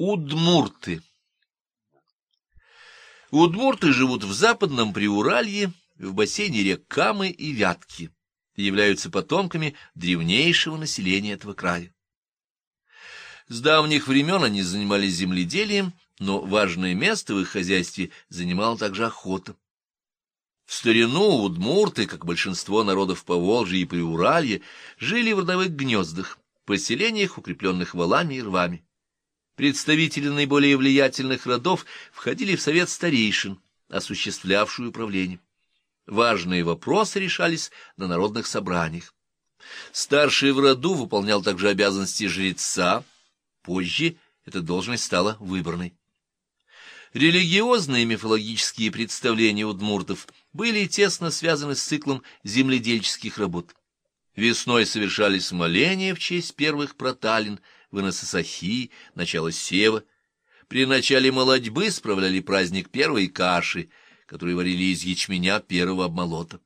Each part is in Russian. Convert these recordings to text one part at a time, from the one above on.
Удмурты Удмурты живут в западном Приуралье, в бассейне рек Камы и Вятки, и являются потомками древнейшего населения этого края. С давних времен они занимались земледелием, но важное место в их хозяйстве занимала также охота. В старину удмурты, как большинство народов Поволжья и Приуралья, жили в родовых гнездах, поселениях, укрепленных валами и рвами. Представители наиболее влиятельных родов входили в совет старейшин, осуществлявшую управление. Важные вопросы решались на народных собраниях. Старший в роду выполнял также обязанности жреца, позже эта должность стала выборной. Религиозные и мифологические представления удмуртов были тесно связаны с циклом земледельческих работ. Весной совершались моления в честь первых проталин – выноса сахи, начало сева. При начале молодьбы справляли праздник первой каши, которую варили из ячменя первого обмолота.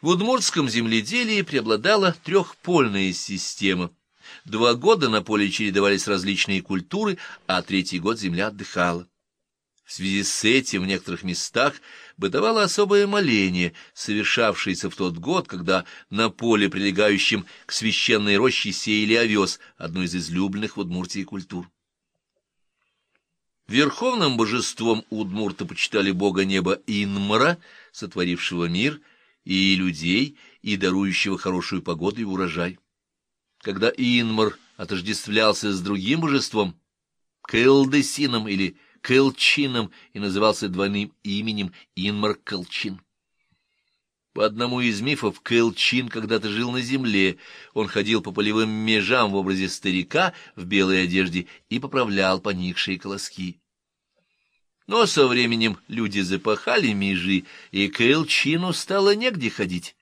В удмуртском земледелии преобладала трехпольная система. Два года на поле чередовались различные культуры, а третий год земля отдыхала. В связи с этим в некоторых местах бытовало особое моление, совершавшееся в тот год, когда на поле, прилегающем к священной роще, сеяли овес, одну из излюбленных в Удмуртии культур. Верховным божеством удмурта почитали бога неба Инмара, сотворившего мир, и людей, и дарующего хорошую погоду и урожай. Когда Инмар отождествлялся с другим божеством, Кэлдесином или Кэлчином и назывался двойным именем Инмар Кэлчин. По одному из мифов, Кэлчин когда-то жил на земле. Он ходил по полевым межам в образе старика в белой одежде и поправлял поникшие колоски. Но со временем люди запахали межи, и Кэлчину стало негде ходить.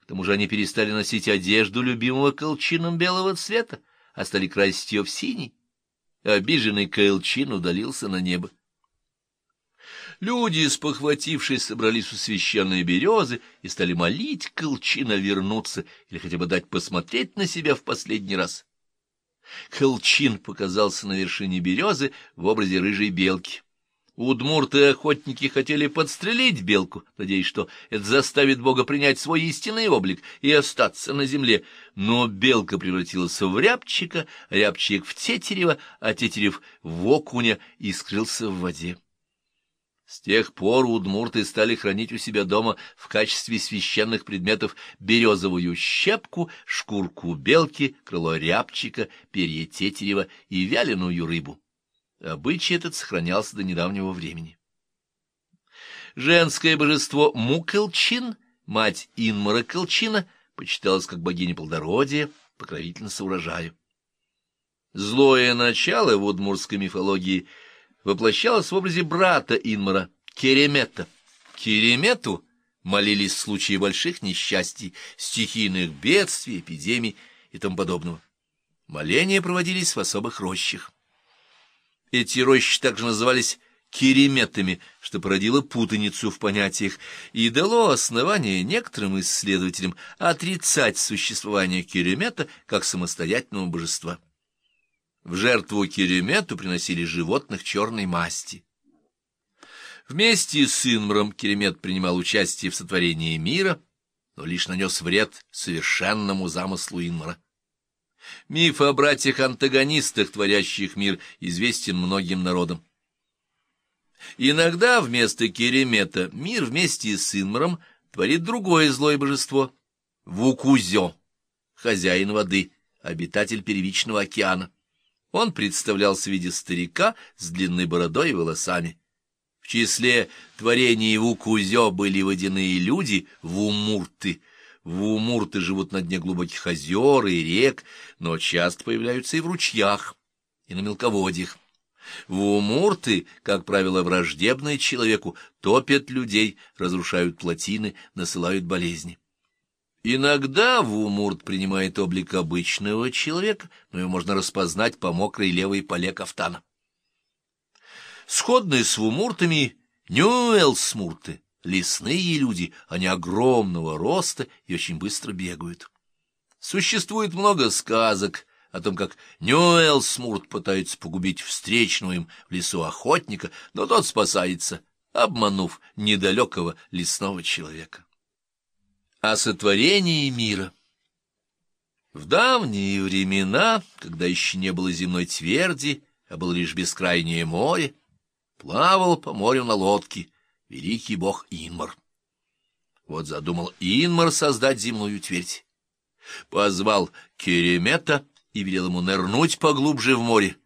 К тому же они перестали носить одежду любимого Кэлчином белого цвета, а стали красить ее в синий. Обиженный Каэлчин удалился на небо. Люди, спохватившись, собрались у священной березы и стали молить Кэлчина вернуться или хотя бы дать посмотреть на себя в последний раз. Кэлчин показался на вершине березы в образе рыжей белки. Удмурты и охотники хотели подстрелить белку, надеясь, что это заставит Бога принять свой истинный облик и остаться на земле. Но белка превратилась в рябчика, рябчик в тетерева, а тетерев в окуня и скрылся в воде. С тех пор удмурты стали хранить у себя дома в качестве священных предметов березовую щепку, шкурку белки, крыло рябчика, перья тетерева и вяленую рыбу. Обычай этот сохранялся до недавнего времени. Женское божество Мукелчин, мать Инмара Келчина, почиталась как богиня плодородия, покровительница урожая. Злое начало в удмурской мифологии воплощалось в образе брата Инмара, Керемета. Керемету молились в случае больших несчастий, стихийных бедствий, эпидемий и тому подобного. Моления проводились в особых рощах. Эти рощи также назывались кереметами, что породило путаницу в понятиях и дало основание некоторым исследователям отрицать существование керемета как самостоятельного божества. В жертву керемету приносили животных черной масти. Вместе с Инмром керемет принимал участие в сотворении мира, но лишь нанес вред совершенному замыслу Инмара. Миф о братьях-антагонистах, творящих мир, известен многим народам. Иногда вместо Керемета мир вместе с Инмаром творит другое злое божество — Вукузё, хозяин воды, обитатель первичного океана. Он представлялся в виде старика с длинной бородой и волосами. В числе творений Вукузё были водяные люди, вумурты, Вумурты живут на дне глубоких озер и рек, но часто появляются и в ручьях, и на мелководьях. Вумурты, как правило, враждебные человеку, топят людей, разрушают плотины, насылают болезни. Иногда вумурт принимает облик обычного человека, но его можно распознать по мокрой левой поле кафтана. Сходные с вумуртами нюэлсмурты — Лесные люди, они огромного роста и очень быстро бегают. Существует много сказок о том, как Ньюэлсмурт пытается погубить встречного им в лесу охотника, но тот спасается, обманув недалекого лесного человека. О сотворении мира В давние времена, когда еще не было земной тверди, а было лишь бескрайнее море, плавал по морю на лодке великий бог Инмар. Вот задумал Инмар создать земную твердь. Позвал Керемета и велел ему нырнуть поглубже в море,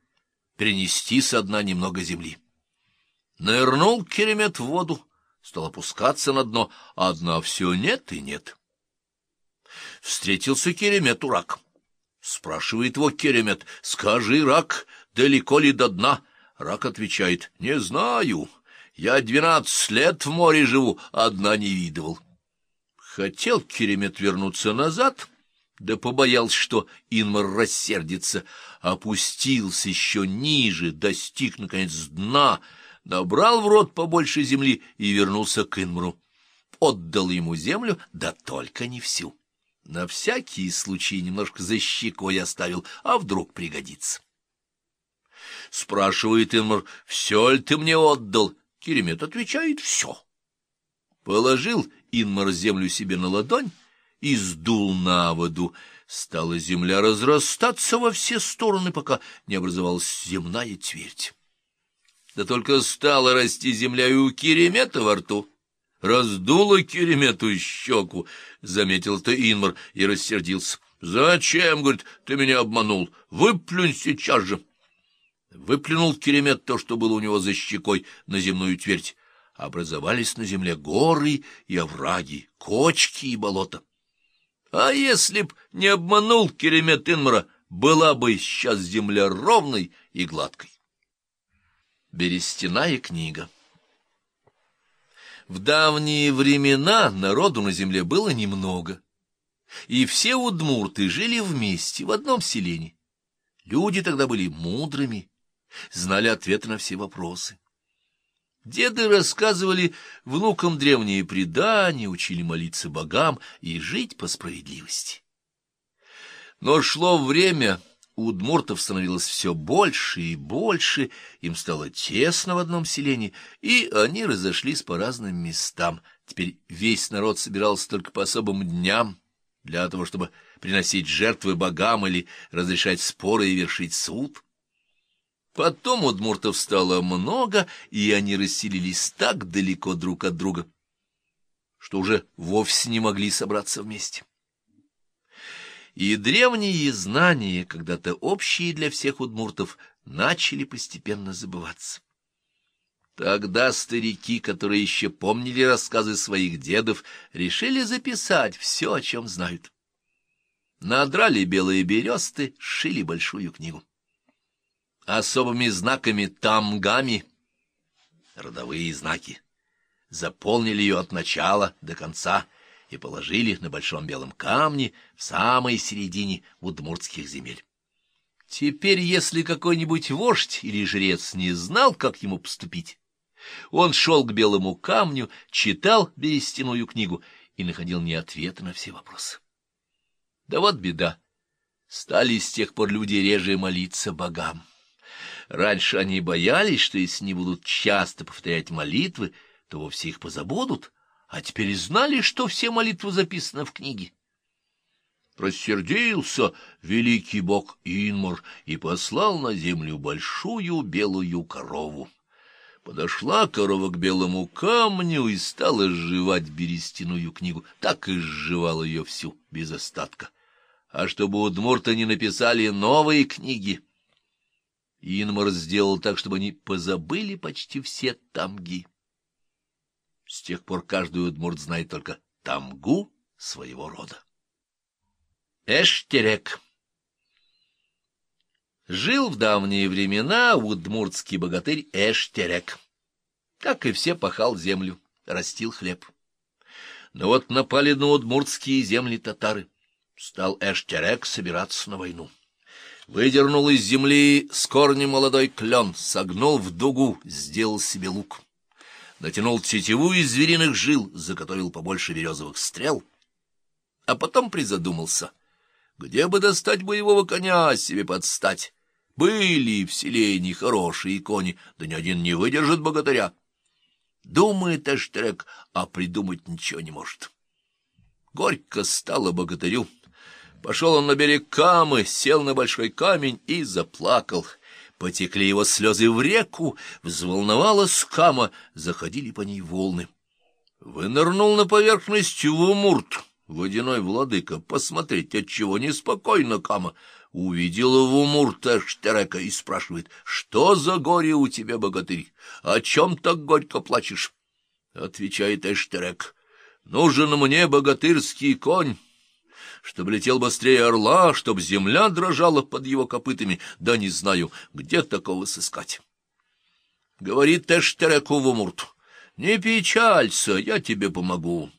принести со дна немного земли. Нырнул Керемет в воду, стал опускаться на дно, а дна все нет и нет. Встретился Керемету рак. Спрашивает его Керемет, скажи, рак, далеко ли до дна? Рак отвечает, не знаю, я двенадцать лет в море живу, а дна не видывал. Хотел Керемет вернуться назад, да побоялся, что Инмар рассердится, опустился еще ниже, достиг, наконец, дна, набрал в рот побольше земли и вернулся к Инмару. Отдал ему землю, да только не всю. На всякий случай немножко за щекой оставил, а вдруг пригодится. Спрашивает Инмар, все ли ты мне отдал? Керемет отвечает, все. Положил Инмар землю себе на ладонь и сдул на воду. Стала земля разрастаться во все стороны, пока не образовалась земная твердь. Да только стала расти земля и у Керемета во рту. Раздула Керемету щеку, — заметил-то Инмар и рассердился. — Зачем, — говорит, — ты меня обманул? Выплюнь сейчас же. Выплюнул Керемет то, что было у него за щекой, на земную твердь образовались на земле горы и овраги, кочки и болота. А если б не обманул Керемет Инмара, была бы сейчас земля ровной и гладкой. Берестяная книга В давние времена народу на земле было немного, и все удмурты жили вместе в одном селении. Люди тогда были мудрыми, знали ответы на все вопросы. Деды рассказывали внукам древние предания, учили молиться богам и жить по справедливости. Но шло время, у удмуртов становилось все больше и больше, им стало тесно в одном селении, и они разошлись по разным местам. Теперь весь народ собирался только по особым дням, для того, чтобы приносить жертвы богам или разрешать споры и вершить суд. Потом удмуртов стало много, и они расселились так далеко друг от друга, что уже вовсе не могли собраться вместе. И древние знания, когда-то общие для всех удмуртов, начали постепенно забываться. Тогда старики, которые еще помнили рассказы своих дедов, решили записать все, о чем знают. Надрали белые бересты, шили большую книгу особыми знаками тамгами, родовые знаки, заполнили ее от начала до конца и положили на большом белом камне в самой середине удмуртских земель. Теперь, если какой-нибудь вождь или жрец не знал, как ему поступить, он шел к белому камню, читал берестяную книгу и находил не ответы на все вопросы. Да вот беда. Стали с тех пор люди реже молиться богам. Раньше они боялись, что если не будут часто повторять молитвы, то вовсе их позабудут, а теперь знали, что все молитвы записаны в книге. Рассердился великий бог Инмор и послал на землю большую белую корову. Подошла корова к белому камню и стала сживать берестяную книгу. Так и сживала ее всю, без остатка. А чтобы у Дмурта не написали новые книги, Инмар сделал так, чтобы они позабыли почти все тамги. С тех пор каждый удмурт знает только тамгу своего рода. Эштерек Жил в давние времена удмуртский богатырь Эштерек. Как и все, пахал землю, растил хлеб. Но вот напали на удмуртские земли татары. Стал Эштерек собираться на войну выдернул из земли с корнем молодой клен, согнул в дугу, сделал себе лук. Натянул тетиву из звериных жил, заготовил побольше березовых стрел, а потом призадумался. Где бы достать боевого коня себе подстать? Были в селении хорошие кони, да ни один не выдержит богатыря. Думает Эштрек, а придумать ничего не может. Горько стало богатырю. Пошел он на берег Камы, сел на большой камень и заплакал. Потекли его слезы в реку, взволновалась Кама, заходили по ней волны. Вынырнул на поверхность Вумурт, водяной владыка, посмотреть, отчего неспокойно Кама. Увидел Вумурта Штерека и спрашивает, что за горе у тебя, богатырь? О чем так горько плачешь? Отвечает Эштерек, нужен мне богатырский конь чтобы летел быстрее орла, чтобы земля дрожала под его копытами, да не знаю, где такого сыскать. Говорит Эштереку Вумурт, не печалься, я тебе помогу.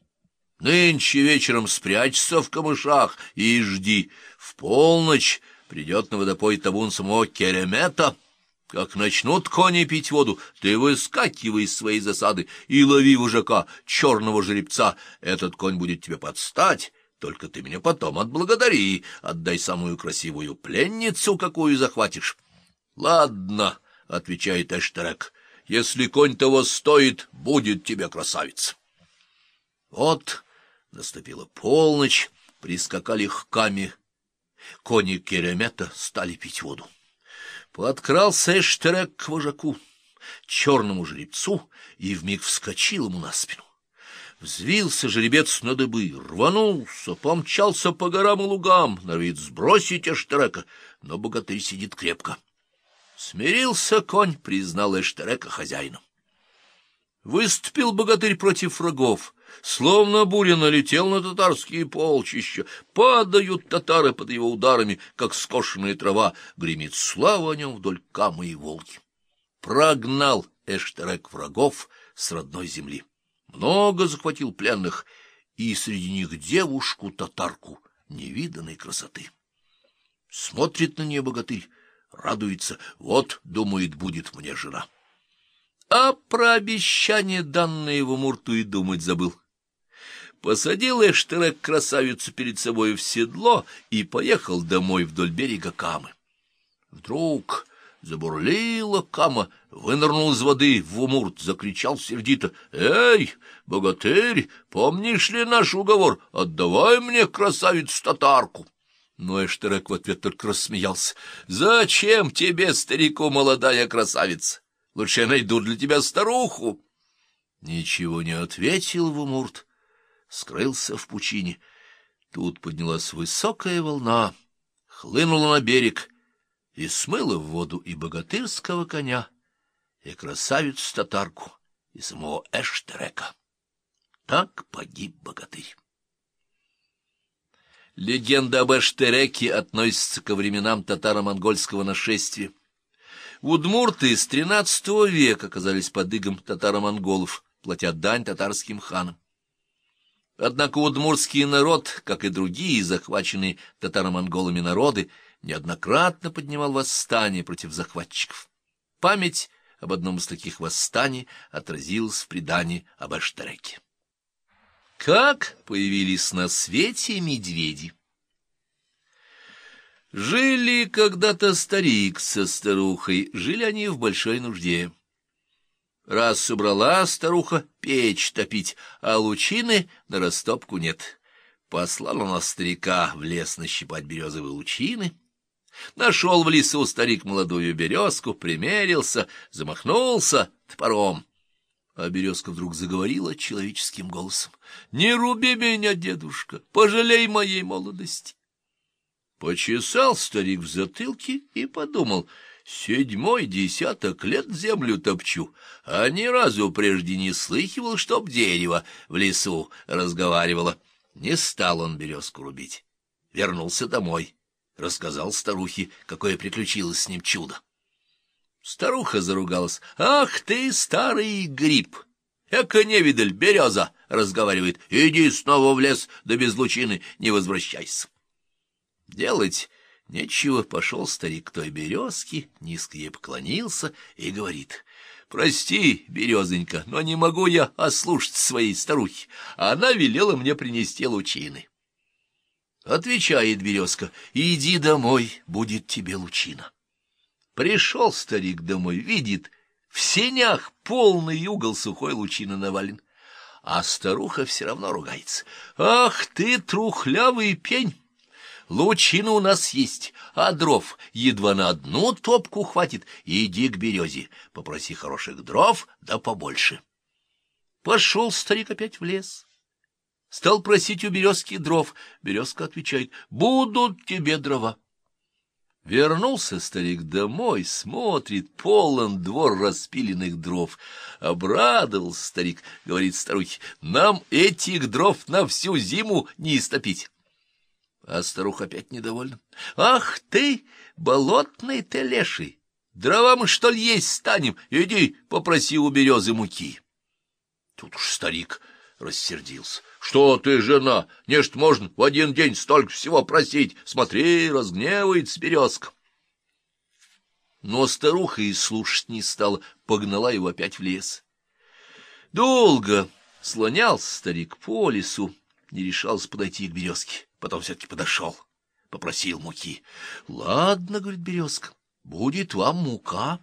Нынче вечером спрячься в камышах и жди. В полночь придет на водопой табун самого Керемета. Как начнут кони пить воду, ты выскакивай из своей засады и лови вожака, черного жеребца. Этот конь будет тебе подстать, только ты меня потом отблагодари, отдай самую красивую пленницу, какую захватишь. — Ладно, — отвечает Эштерек, — если конь того стоит, будет тебе красавица. Вот наступила полночь, прискакали к каме. Кони Керемета стали пить воду. Подкрался Эштерек к вожаку, черному жеребцу, и вмиг вскочил ему на спину. Взвился жеребец на дыбы, рванулся, помчался по горам и лугам, норовит сбросить Эштерека, но богатырь сидит крепко. Смирился конь, признал Эштерека хозяином. Выступил богатырь против врагов, словно буря налетел на татарские полчища. Падают татары под его ударами, как скошенная трава, гремит слава о нем вдоль Камы и Волги. Прогнал Эштерек врагов с родной земли. Много захватил пленных, и среди них девушку-татарку невиданной красоты. Смотрит на нее богатырь, радуется, вот, думает, будет мне жена. А про обещание, данное его Мурту, и думать забыл. Посадил Эштерек красавицу перед собой в седло и поехал домой вдоль берега Камы. Вдруг забурлила Кама, вынырнул из воды в умурт, закричал сердито. — Эй, богатырь, помнишь ли наш уговор? Отдавай мне красавицу-татарку. Но Эштерек в ответ только рассмеялся. — Зачем тебе, старику, молодая красавица? Лучше я найду для тебя старуху. Ничего не ответил Вумурт, скрылся в пучине. Тут поднялась высокая волна, хлынула на берег и смыла в воду и богатырского коня, и красавицу-татарку, и самого Эштерека. Так погиб богатырь. Легенда об Эштереке относится ко временам татаро-монгольского нашествия. Удмурты с XIII века оказались под игом татаро-монголов, платя дань татарским ханам. Однако удмуртский народ, как и другие захваченные татаро-монголами народы, неоднократно поднимал восстание против захватчиков. Память об одном из таких восстаний отразилась в предании об Эштареке. Как появились на свете медведи? Жили когда-то старик со старухой, жили они в большой нужде. Раз собрала старуха печь топить, а лучины на растопку нет. Послала она старика в лес нащипать березовые лучины. Нашел в лесу старик молодую березку, примерился, замахнулся топором. А березка вдруг заговорила человеческим голосом. — Не руби меня, дедушка, пожалей моей молодости. Почесал старик в затылке и подумал, седьмой десяток лет землю топчу, а ни разу прежде не слыхивал, чтоб дерево в лесу разговаривало. Не стал он березку рубить. Вернулся домой, рассказал старухе, какое приключилось с ним чудо. Старуха заругалась. — Ах ты, старый гриб! Эка невидаль, береза! — разговаривает. — Иди снова в лес, да без лучины не возвращайся. Делать нечего, пошел старик к той березке, низко ей поклонился и говорит, «Прости, березонька, но не могу я ослушать своей старухи, она велела мне принести лучины». Отвечает березка, иди домой, будет тебе лучина. Пришел старик домой, видит, в сенях полный угол сухой лучины навален, а старуха все равно ругается. Ах ты, трухлявый пень! Лучина у нас есть, а дров едва на одну топку хватит. Иди к березе, попроси хороших дров, да побольше. Пошел старик опять в лес. Стал просить у березки дров. Березка отвечает, будут тебе дрова. Вернулся старик домой, смотрит, полон двор распиленных дров. Обрадовался старик, говорит старухе, нам этих дров на всю зиму не истопить. А старуха опять недовольна. Ах ты, болотный ты леший! Дрова мы, что ли, есть станем? Иди, попроси у березы муки. Тут уж старик рассердился. — Что ты, жена, нечто можно в один день столько всего просить? Смотри, разгневается березка. Но старуха и слушать не стала, погнала его опять в лес. Долго слонялся старик по лесу, не решался подойти к березке. Потом все-таки подошел, попросил муки. — Ладно, — говорит березка, — будет вам мука.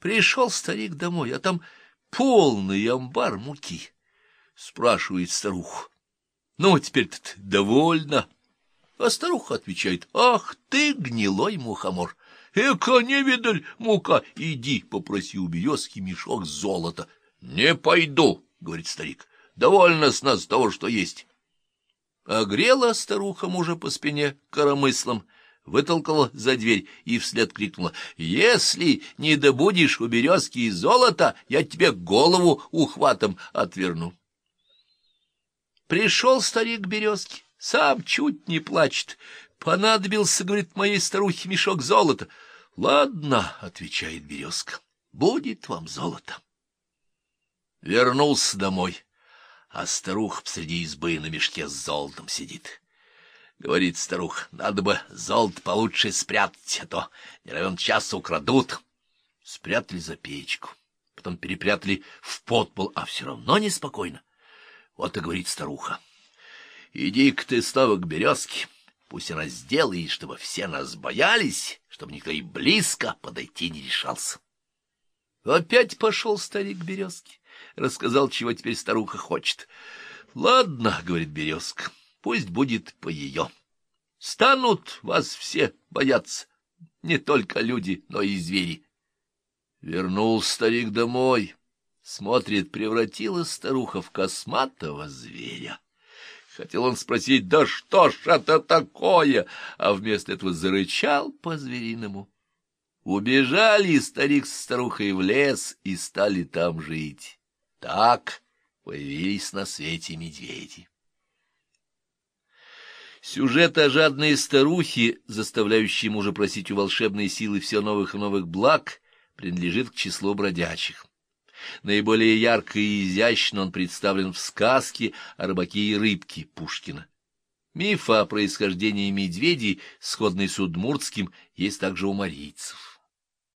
Пришел старик домой, а там полный амбар муки. Спрашивает старуху. Ну, теперь-то довольна. А старуха отвечает. Ах ты, гнилой мухомор! Эка невидаль мука! Иди, попроси у березки мешок золота. Не пойду, говорит старик. Довольно с нас того, что есть. Огрела старуха мужа по спине коромыслом, вытолкала за дверь и вслед крикнула, «Если не добудешь у березки золота, я тебе голову ухватом отверну». Пришел старик к березке, сам чуть не плачет. Понадобился, говорит, моей старухе мешок золота. Ладно, отвечает березка, будет вам золото. Вернулся домой, а старуха посреди избы на мешке с золотом сидит. Говорит старуха, надо бы золото получше спрятать, а то не равен час украдут. Спрятали за печку, потом перепрятали в подпол, а все равно неспокойно. Вот и говорит старуха. Иди-ка ты снова к березке, пусть она сделает, чтобы все нас боялись, чтобы никто и близко подойти не решался. Опять пошел старик к березке, рассказал, чего теперь старуха хочет. — Ладно, — говорит березка, — пусть будет по ее. Станут вас все бояться, не только люди, но и звери. Вернул старик домой. Смотрит, превратилась старуха в косматого зверя. Хотел он спросить, да что ж это такое, а вместо этого зарычал по-звериному. Убежали старик с старухой в лес и стали там жить. Так появились на свете медведи. Сюжет о жадной старухе, заставляющей мужа просить у волшебной силы все новых и новых благ, принадлежит к числу бродячих. Наиболее ярко и изящно он представлен в сказке о рыбаке и рыбке Пушкина. Миф о происхождении медведей, сходный с удмуртским, есть также у марийцев.